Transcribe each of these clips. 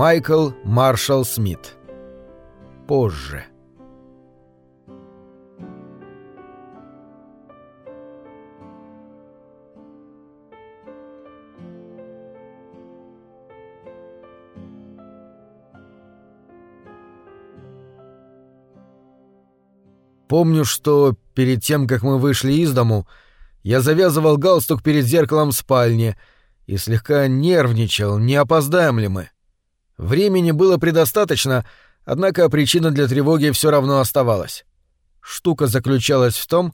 Майкл Маршалл Смит. Позже. Помню, что перед тем, как мы вышли из дому, я завязывал галстук перед зеркалом в спальне и слегка нервничал, не опоздаем ли мы. Времени было предостаточно, однако причина для тревоги все равно оставалась. Штука заключалась в том,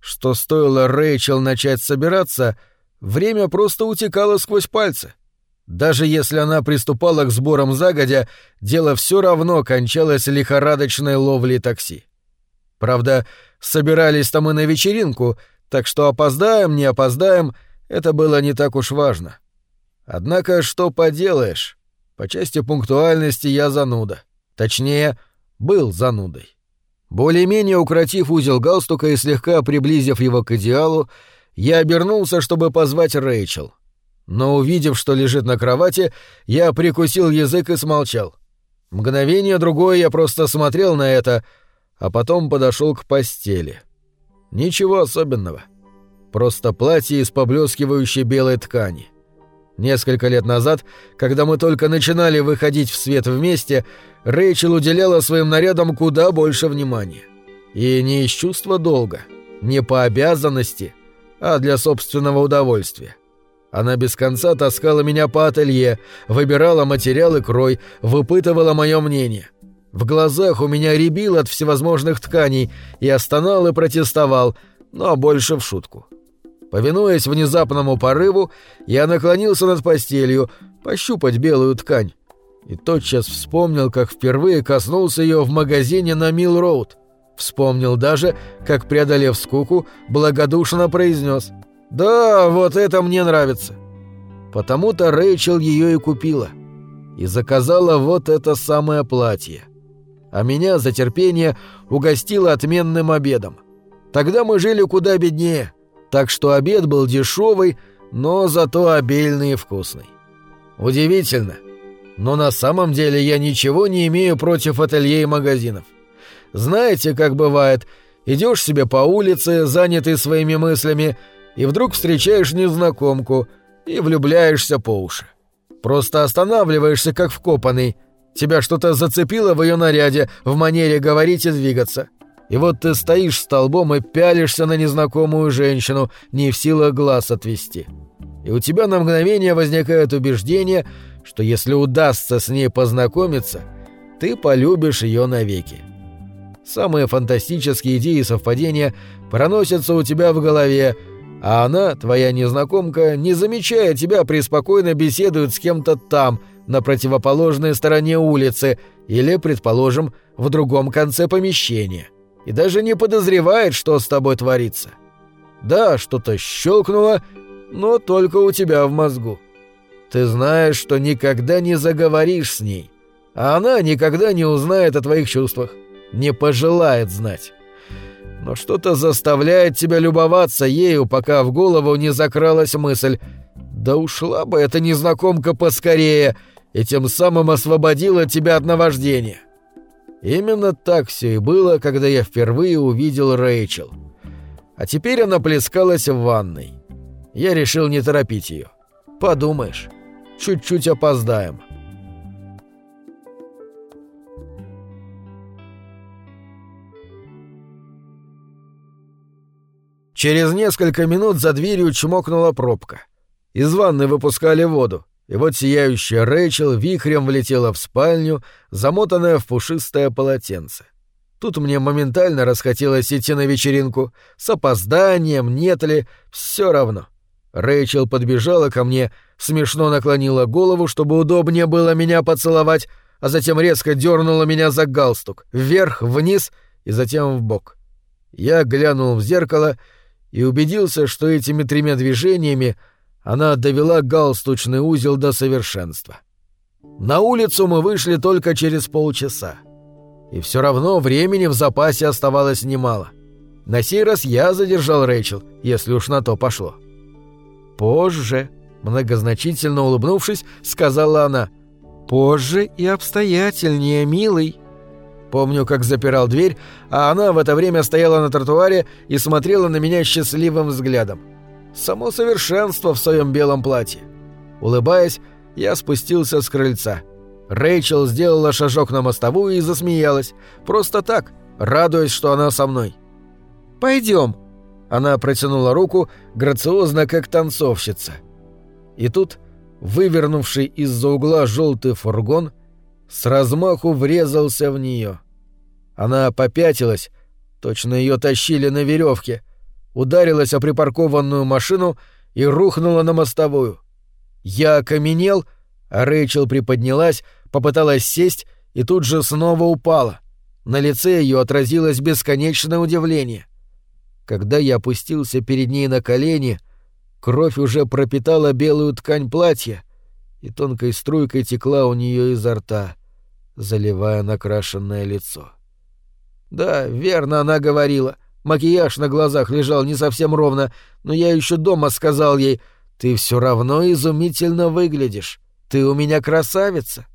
что стоило Рэйчел начать собираться, время просто утекало сквозь пальцы. Даже если она приступала к сборам загодя, дело все равно кончалось лихорадочной ловлей такси. Правда, собирались-то мы на вечеринку, так что опоздаем, не опоздаем, это было не так уж важно. Однако, что поделаешь, по части пунктуальности я зануда. Точнее, был занудой. Более-менее укротив узел галстука и слегка приблизив его к идеалу, я обернулся, чтобы позвать Рэйчел. Но увидев, что лежит на кровати, я прикусил язык и смолчал. Мгновение другое я просто смотрел на это — а потом подошел к постели. Ничего особенного. Просто платье из поблескивающей белой ткани. Несколько лет назад, когда мы только начинали выходить в свет вместе, Рэйчел уделяла своим нарядам куда больше внимания. И не из чувства долга, не по обязанности, а для собственного удовольствия. Она без конца таскала меня по ателье, выбирала материал и крой, выпытывала мое мнение. В глазах у меня рябил от всевозможных тканей, я стонал и протестовал, но больше в шутку. Повинуясь внезапному порыву, я наклонился над постелью, пощупать белую ткань. И тотчас вспомнил, как впервые коснулся ее в магазине на Милл-Роуд. Вспомнил даже, как, преодолев скуку, благодушно произнес «Да, вот это мне нравится». Потому-то Рэйчел ее и купила. И заказала вот это самое платье — а меня за терпение угостила отменным обедом. Тогда мы жили куда беднее, так что обед был дешевый, но зато обильный и вкусный. Удивительно, но на самом деле я ничего не имею против ателье и магазинов. Знаете, как бывает, идешь себе по улице, занятый своими мыслями, и вдруг встречаешь незнакомку и влюбляешься по уши. Просто останавливаешься как вкопанный, Тебя что-то зацепило в ее наряде, в манере говорить и двигаться. И вот ты стоишь столбом и пялишься на незнакомую женщину, не в силах глаз отвести. И у тебя на мгновение возникает убеждение, что если удастся с ней познакомиться, ты полюбишь ее навеки. Самые фантастические идеи и совпадения проносятся у тебя в голове, а она, твоя незнакомка, не замечая тебя, преспокойно беседует с кем-то там – на противоположной стороне улицы или, предположим, в другом конце помещения, и даже не подозревает, что с тобой творится. Да, что-то щелкнуло, но только у тебя в мозгу. Ты знаешь, что никогда не заговоришь с ней, а она никогда не узнает о твоих чувствах, не пожелает знать. Но что-то заставляет тебя любоваться ею, пока в голову не закралась мысль «Да ушла бы эта незнакомка поскорее!» и тем самым освободила тебя от наваждения. Именно так все и было, когда я впервые увидел Рэйчел. А теперь она плескалась в ванной. Я решил не торопить ее. Подумаешь, чуть-чуть опоздаем. Через несколько минут за дверью чмокнула пробка. Из ванны выпускали воду. И вот сияющая Рэйчел вихрем влетела в спальню, замотанная в пушистое полотенце. Тут мне моментально расхотелось идти на вечеринку. С опозданием, нет ли, все равно. Рэйчел подбежала ко мне, смешно наклонила голову, чтобы удобнее было меня поцеловать, а затем резко дернула меня за галстук, вверх, вниз и затем в бок. Я глянул в зеркало и убедился, что этими тремя движениями — она довела галстучный узел до совершенства. На улицу мы вышли только через полчаса. И все равно времени в запасе оставалось немало. На сей раз я задержал Рэйчел, если уж на то пошло. «Позже», — многозначительно улыбнувшись, сказала она. Позже и обстоятельнее, милый. Помню, как запирал дверь, а она в это время стояла на тротуаре и смотрела на меня счастливым взглядом. Само совершенство в своем белом платье. Улыбаясь, я спустился с крыльца. Рэйчел сделала шажок на мостовую и засмеялась. Просто так, радуясь, что она со мной. «Пойдем!» Она протянула руку, грациозно, как танцовщица. И тут, вывернувший из-за угла желтый фургон, с размаху врезался в нее. Она попятилась, точно ее тащили на веревке, ударилась о припаркованную машину и рухнула на мостовую. Я окаменел, а Рэйчел приподнялась, попыталась сесть и тут же снова упала. На лице ее отразилось бесконечное удивление. Когда я опустился перед ней на колени, кровь уже пропитала белую ткань платья и тонкой струйкой текла у нее изо рта, заливая накрашенное лицо. Да, верно она говорила. Макияж на глазах лежал не совсем ровно, но я еще дома сказал ей, «Ты все равно изумительно выглядишь. Ты у меня красавица».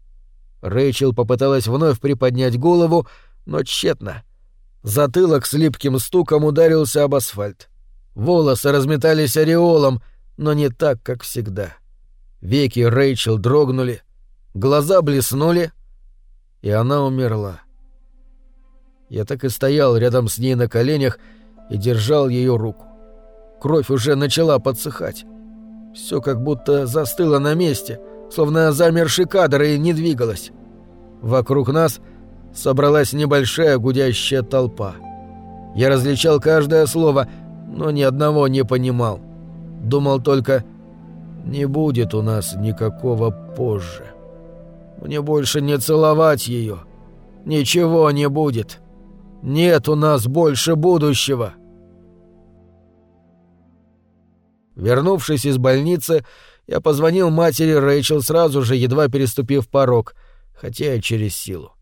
Рэйчел попыталась вновь приподнять голову, но тщетно. Затылок с липким стуком ударился об асфальт. Волосы разметались ореолом, но не так, как всегда. Веки Рэйчел дрогнули, глаза блеснули, и она умерла. Я так и стоял рядом с ней на коленях и держал ее руку. Кровь уже начала подсыхать. Все как будто застыло на месте, словно замерший кадр и не двигалось. Вокруг нас собралась небольшая гудящая толпа. Я различал каждое слово, но ни одного не понимал. Думал только, не будет у нас никакого позже. Мне больше не целовать ее. Ничего не будет. Нет у нас больше будущего. Вернувшись из больницы, я позвонил матери Рэйчел сразу же, едва переступив порог, хотя и через силу.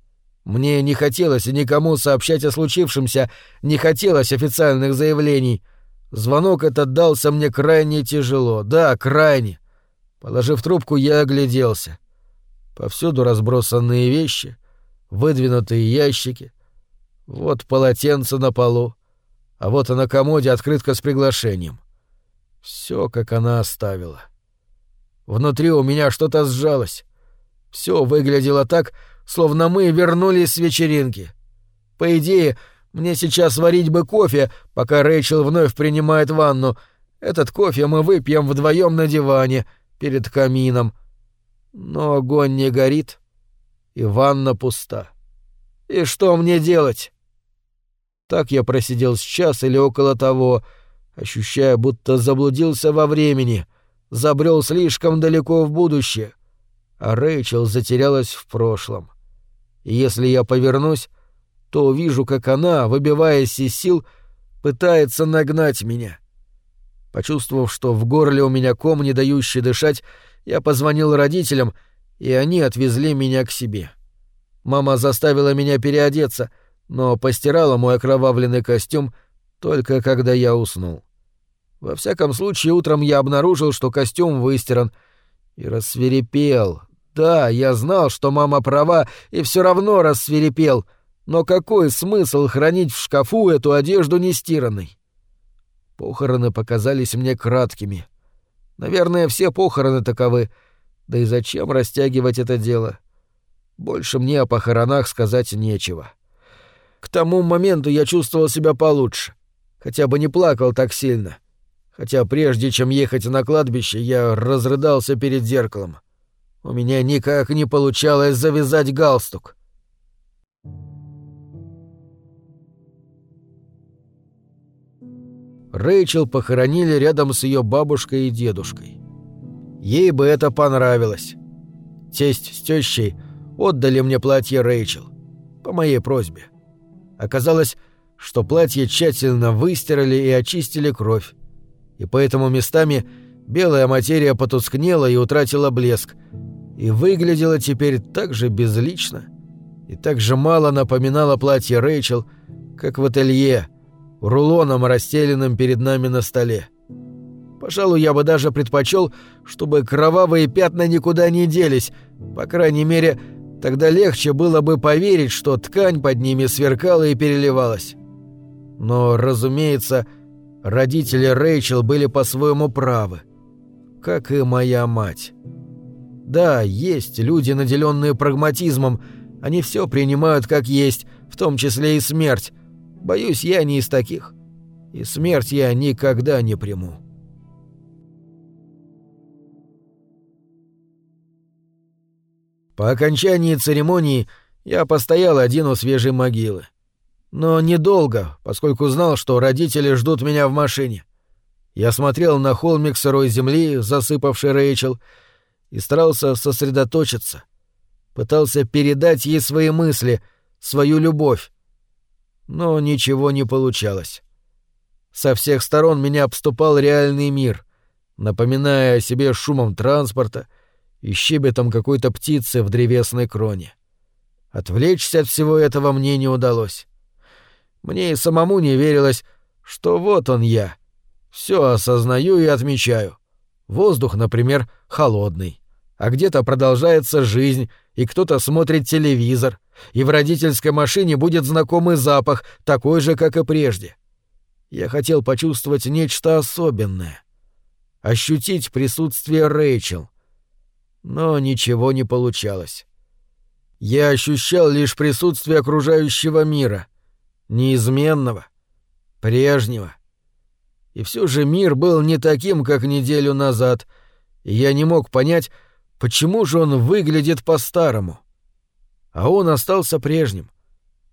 Мне не хотелось никому сообщать о случившемся, не хотелось официальных заявлений. Звонок этот дался мне крайне тяжело, да, крайне. Положив трубку, я огляделся. Повсюду разбросанные вещи, выдвинутые ящики. Вот полотенце на полу, а вот и на комоде открытка с приглашением. Все, как она оставила. Внутри у меня что-то сжалось. Все выглядело так, словно мы вернулись с вечеринки. По идее, мне сейчас варить бы кофе, пока Рэйчел вновь принимает ванну. Этот кофе мы выпьем вдвоем на диване, перед камином. Но огонь не горит, и ванна пуста. И что мне делать? Так я просидел с час или около того, ощущая, будто заблудился во времени, забрел слишком далеко в будущее, а Рэйчел затерялась в прошлом. И если я повернусь, то увижу, как она, выбиваясь из сил, пытается нагнать меня. Почувствовав, что в горле у меня ком, не дающий дышать, я позвонил родителям, и они отвезли меня к себе. Мама заставила меня переодеться, но постирала мой окровавленный костюм только когда я уснул. Во всяком случае, утром я обнаружил, что костюм выстиран, и рассверепел, да, я знал, что мама права, и все равно рассверепел. Но какой смысл хранить в шкафу эту одежду нестиранной? Похороны показались мне краткими. Наверное, все похороны таковы. Да и зачем растягивать это дело? Больше мне о похоронах сказать нечего. К тому моменту я чувствовал себя получше. Хотя бы не плакал так сильно. Хотя прежде чем ехать на кладбище, я разрыдался перед зеркалом. У меня никак не получалось завязать галстук. Рэйчел похоронили рядом с ее бабушкой и дедушкой. Ей бы это понравилось. Тесть с тещей отдали мне платье Рэйчел. По моей просьбе. Оказалось, что платье тщательно выстирали и очистили кровь. И поэтому местами белая материя потускнела и утратила блеск, и выглядела теперь так же безлично и так же мало напоминала платье Рэйчел, как в ателье, рулоном расстеленным перед нами на столе. Пожалуй, я бы даже предпочел, чтобы кровавые пятна никуда не делись. По крайней мере, тогда легче было бы поверить, что ткань под ними сверкала и переливалась. Но, разумеется, родители Рэйчел были по-своему правы. Как и моя мать. Да, есть люди, наделенные прагматизмом, они все принимают как есть, в том числе и смерть. Боюсь, я не из таких. И смерть я никогда не приму. По окончании церемонии я постоял один у свежей могилы. Но недолго, поскольку знал, что родители ждут меня в машине. Я смотрел на холмик сырой земли, засыпавший Рэйчел, и старался сосредоточиться. Пытался передать ей свои мысли, свою любовь. Но ничего не получалось. Со всех сторон меня обступал реальный мир, напоминая о себе шумом транспорта и щебетом какой-то птицы в древесной кроне. Отвлечься от всего этого мне не удалось. Мне и самому не верилось, что вот он я. Все осознаю и отмечаю. Воздух, например, холодный. А где-то продолжается жизнь, и кто-то смотрит телевизор, и в родительской машине будет знакомый запах, такой же, как и прежде. Я хотел почувствовать нечто особенное. Ощутить присутствие Рэйчел. Но ничего не получалось. Я ощущал лишь присутствие окружающего мира — неизменного, прежнего. И все же мир был не таким, как неделю назад, и я не мог понять, почему же он выглядит по-старому. А он остался прежним,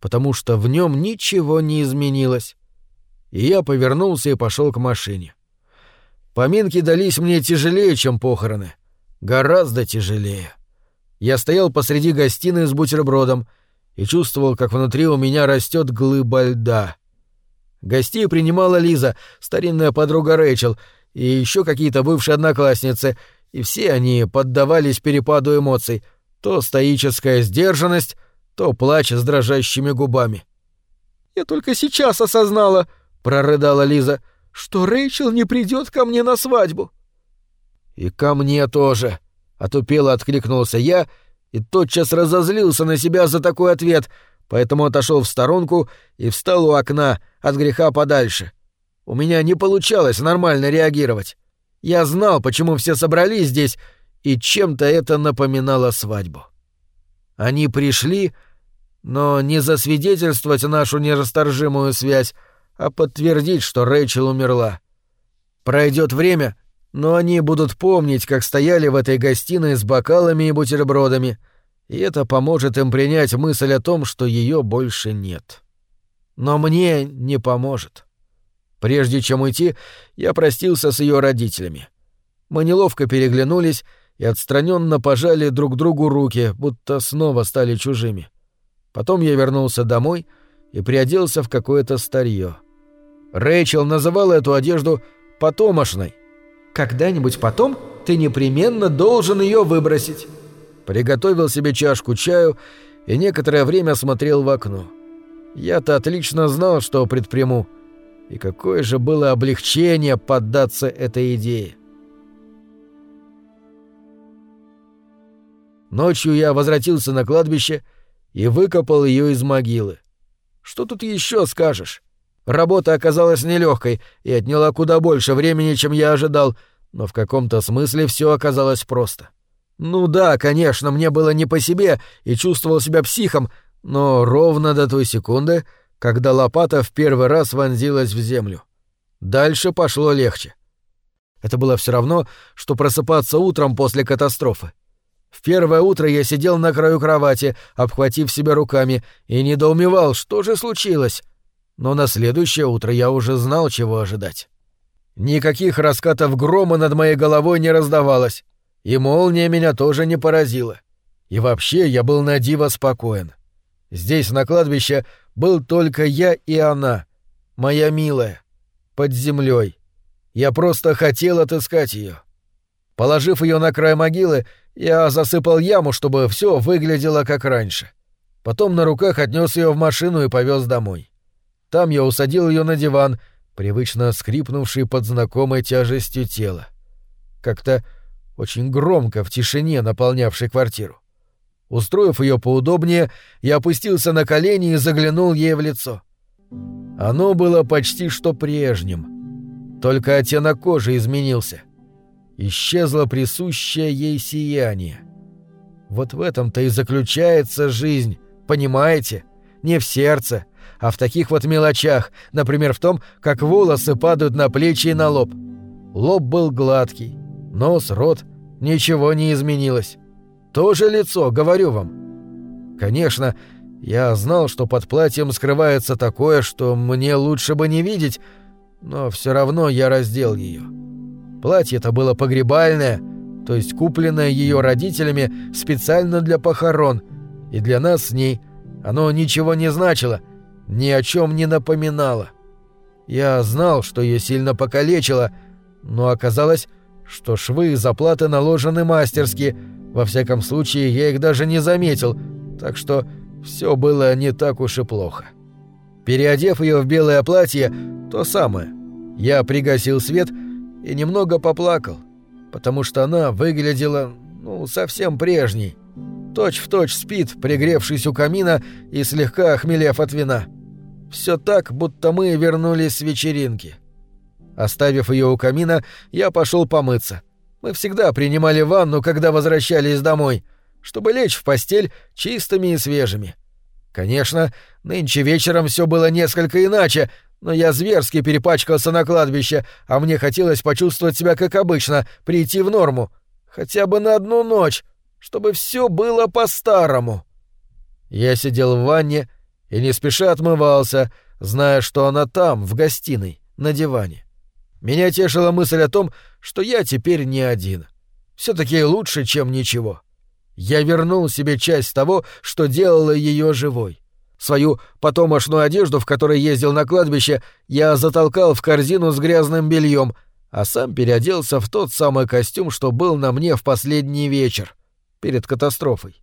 потому что в нем ничего не изменилось. И я повернулся и пошел к машине. Поминки дались мне тяжелее, чем похороны. Гораздо тяжелее. Я стоял посреди гостиной с бутербродом — и чувствовал, как внутри у меня растет глыба льда. Гостей принимала Лиза, старинная подруга Рэйчел, и еще какие-то бывшие одноклассницы, и все они поддавались перепаду эмоций, то стоическая сдержанность, то плач с дрожащими губами. «Я только сейчас осознала», — прорыдала Лиза, — «что Рэйчел не придет ко мне на свадьбу». «И ко мне тоже», — отупело откликнулся я — и тотчас разозлился на себя за такой ответ, поэтому отошел в сторонку и встал у окна от греха подальше. У меня не получалось нормально реагировать. Я знал, почему все собрались здесь, и чем-то это напоминало свадьбу. Они пришли, но не засвидетельствовать нашу нерасторжимую связь, а подтвердить, что Рэйчел умерла. Пройдет время, но они будут помнить, как стояли в этой гостиной с бокалами и бутербродами, и это поможет им принять мысль о том, что ее больше нет. Но мне не поможет. Прежде чем уйти, я простился с ее родителями. Мы неловко переглянулись и отстраненно пожали друг другу руки, будто снова стали чужими. Потом я вернулся домой и приоделся в какое-то старье. Рэйчел называла эту одежду «потомошной», когда-нибудь потом ты непременно должен ее выбросить. Приготовил себе чашку чаю и некоторое время смотрел в окно. Я-то отлично знал, что предприму. И какое же было облегчение поддаться этой идее. Ночью я возвратился на кладбище и выкопал ее из могилы. Что тут еще скажешь? Работа оказалась нелегкой и отняла куда больше времени, чем я ожидал, но в каком-то смысле все оказалось просто. Ну да, конечно, мне было не по себе и чувствовал себя психом, но ровно до той секунды, когда лопата в первый раз вонзилась в землю. Дальше пошло легче. Это было все равно, что просыпаться утром после катастрофы. В первое утро я сидел на краю кровати, обхватив себя руками, и недоумевал, что же случилось но на следующее утро я уже знал, чего ожидать. Никаких раскатов грома над моей головой не раздавалось, и молния меня тоже не поразила. И вообще я был на диво спокоен. Здесь, на кладбище, был только я и она, моя милая, под землей. Я просто хотел отыскать ее. Положив ее на край могилы, я засыпал яму, чтобы все выглядело как раньше. Потом на руках отнес ее в машину и повез домой. Там я усадил ее на диван, привычно скрипнувший под знакомой тяжестью тела. Как-то очень громко в тишине, наполнявшей квартиру. Устроив ее поудобнее, я опустился на колени и заглянул ей в лицо. Оно было почти что прежним. Только оттенок кожи изменился. Исчезло присущее ей сияние. Вот в этом-то и заключается жизнь, понимаете? Не в сердце, а в таких вот мелочах, например, в том, как волосы падают на плечи и на лоб. Лоб был гладкий, нос, рот, ничего не изменилось. То же лицо, говорю вам. Конечно, я знал, что под платьем скрывается такое, что мне лучше бы не видеть, но все равно я раздел ее. Платье-то было погребальное, то есть купленное ее родителями специально для похорон, и для нас с ней оно ничего не значило, ни о чем не напоминало. Я знал, что ее сильно покалечило, но оказалось, что швы и заплаты наложены мастерски, во всяком случае я их даже не заметил, так что все было не так уж и плохо. Переодев ее в белое платье, то самое, я пригасил свет и немного поплакал, потому что она выглядела, ну, совсем прежней. Точь в точь спит, пригревшись у камина и слегка охмелев от вина. Все так, будто мы вернулись с вечеринки. Оставив ее у камина, я пошел помыться. Мы всегда принимали ванну, когда возвращались домой, чтобы лечь в постель чистыми и свежими. Конечно, нынче вечером все было несколько иначе, но я зверски перепачкался на кладбище, а мне хотелось почувствовать себя как обычно, прийти в норму. Хотя бы на одну ночь, чтобы все было по-старому. Я сидел в ванне и не спеша отмывался, зная, что она там, в гостиной, на диване. Меня тешила мысль о том, что я теперь не один. Все-таки лучше, чем ничего. Я вернул себе часть того, что делало ее живой. Свою потомошную одежду, в которой ездил на кладбище, я затолкал в корзину с грязным бельем, а сам переоделся в тот самый костюм, что был на мне в последний вечер, перед катастрофой.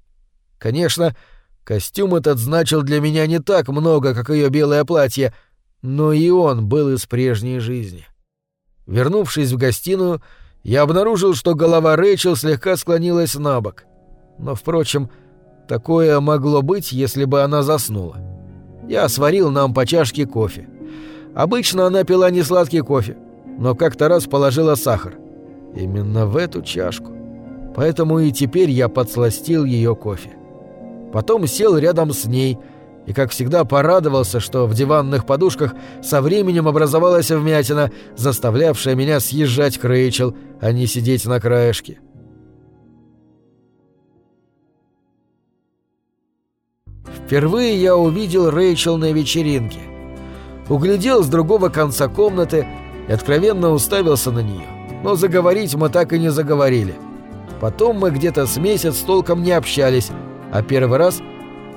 Конечно, костюм этот значил для меня не так много, как ее белое платье, но и он был из прежней жизни. Вернувшись в гостиную, я обнаружил, что голова Рэйчел слегка склонилась на бок. Но, впрочем, такое могло быть, если бы она заснула. Я сварил нам по чашке кофе. Обычно она пила не сладкий кофе, но как-то раз положила сахар. Именно в эту чашку. Поэтому и теперь я подсластил ее кофе. Потом сел рядом с ней — и, как всегда, порадовался, что в диванных подушках со временем образовалась вмятина, заставлявшая меня съезжать к Рэйчел, а не сидеть на краешке. Впервые я увидел Рэйчел на вечеринке. Углядел с другого конца комнаты и откровенно уставился на нее. Но заговорить мы так и не заговорили. Потом мы где-то с месяц толком не общались, а первый раз —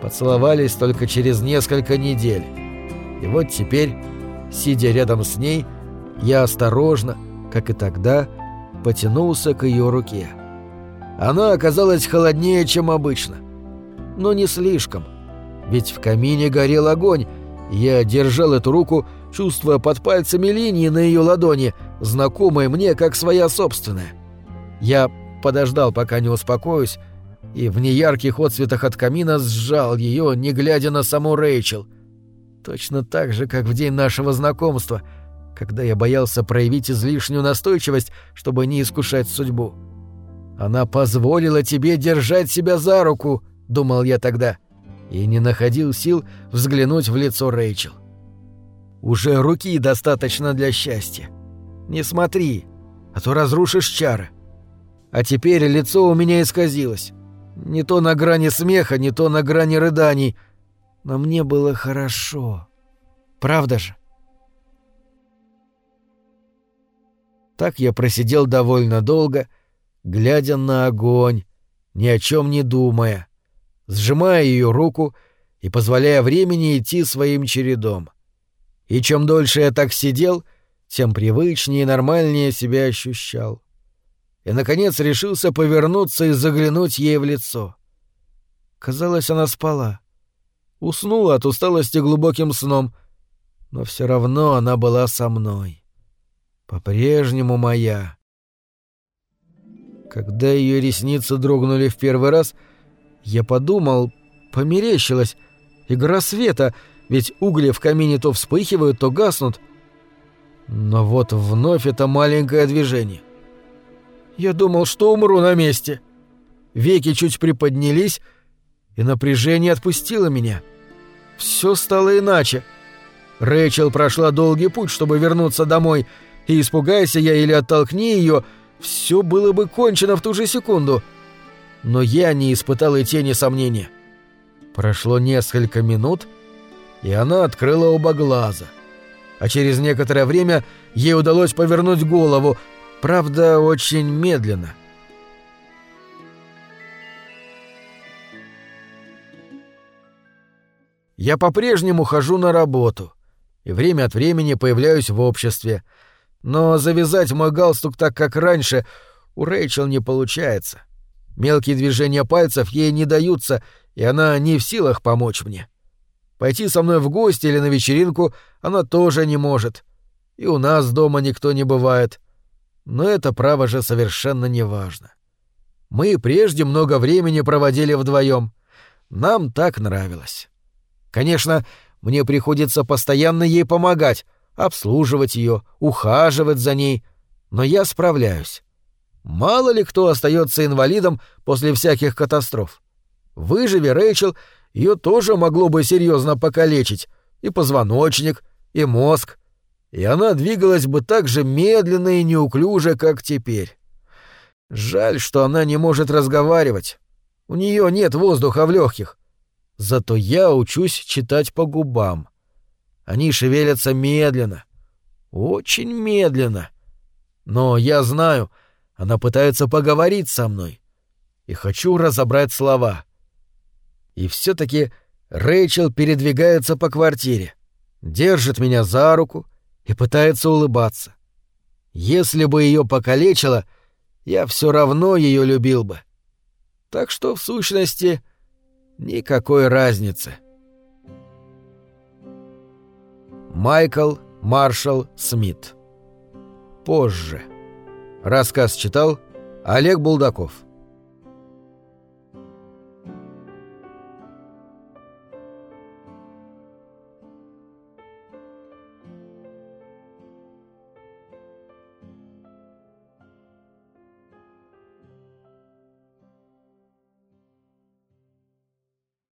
поцеловались только через несколько недель. И вот теперь, сидя рядом с ней, я осторожно, как и тогда, потянулся к ее руке. Она оказалась холоднее, чем обычно. Но не слишком. Ведь в камине горел огонь, я держал эту руку, чувствуя под пальцами линии на ее ладони, знакомые мне как своя собственная. Я подождал, пока не успокоюсь, и в неярких отсветах от камина сжал ее, не глядя на саму Рэйчел. Точно так же, как в день нашего знакомства, когда я боялся проявить излишнюю настойчивость, чтобы не искушать судьбу. «Она позволила тебе держать себя за руку», — думал я тогда, и не находил сил взглянуть в лицо Рэйчел. «Уже руки достаточно для счастья. Не смотри, а то разрушишь чары. А теперь лицо у меня исказилось. Не то на грани смеха, не то на грани рыданий. Но мне было хорошо. Правда же? Так я просидел довольно долго, глядя на огонь, ни о чем не думая, сжимая ее руку и позволяя времени идти своим чередом. И чем дольше я так сидел, тем привычнее и нормальнее себя ощущал и, наконец, решился повернуться и заглянуть ей в лицо. Казалось, она спала. Уснула от усталости глубоким сном, но все равно она была со мной. По-прежнему моя. Когда ее ресницы дрогнули в первый раз, я подумал, померещилось, игра света, ведь угли в камине то вспыхивают, то гаснут. Но вот вновь это маленькое движение. Я думал, что умру на месте. Веки чуть приподнялись, и напряжение отпустило меня. Все стало иначе. Рэйчел прошла долгий путь, чтобы вернуться домой, и испугайся я или оттолкни ее, все было бы кончено в ту же секунду. Но я не испытал и тени сомнения. Прошло несколько минут, и она открыла оба глаза. А через некоторое время ей удалось повернуть голову, правда, очень медленно. Я по-прежнему хожу на работу и время от времени появляюсь в обществе, но завязать мой галстук так, как раньше, у Рэйчел не получается. Мелкие движения пальцев ей не даются, и она не в силах помочь мне. Пойти со мной в гости или на вечеринку она тоже не может. И у нас дома никто не бывает. Но это право же совершенно не важно. Мы прежде много времени проводили вдвоем. Нам так нравилось. Конечно, мне приходится постоянно ей помогать, обслуживать ее, ухаживать за ней, но я справляюсь. Мало ли кто остается инвалидом после всяких катастроф. Выживи Рэйчел, ее тоже могло бы серьезно покалечить, и позвоночник, и мозг, и она двигалась бы так же медленно и неуклюже, как теперь. Жаль, что она не может разговаривать. У нее нет воздуха в легких. Зато я учусь читать по губам. Они шевелятся медленно. Очень медленно. Но я знаю, она пытается поговорить со мной. И хочу разобрать слова. И все-таки Рэйчел передвигается по квартире, держит меня за руку и пытается улыбаться. Если бы ее покалечило, я все равно ее любил бы. Так что, в сущности, никакой разницы. Майкл Маршалл Смит. Позже. Рассказ читал Олег Булдаков.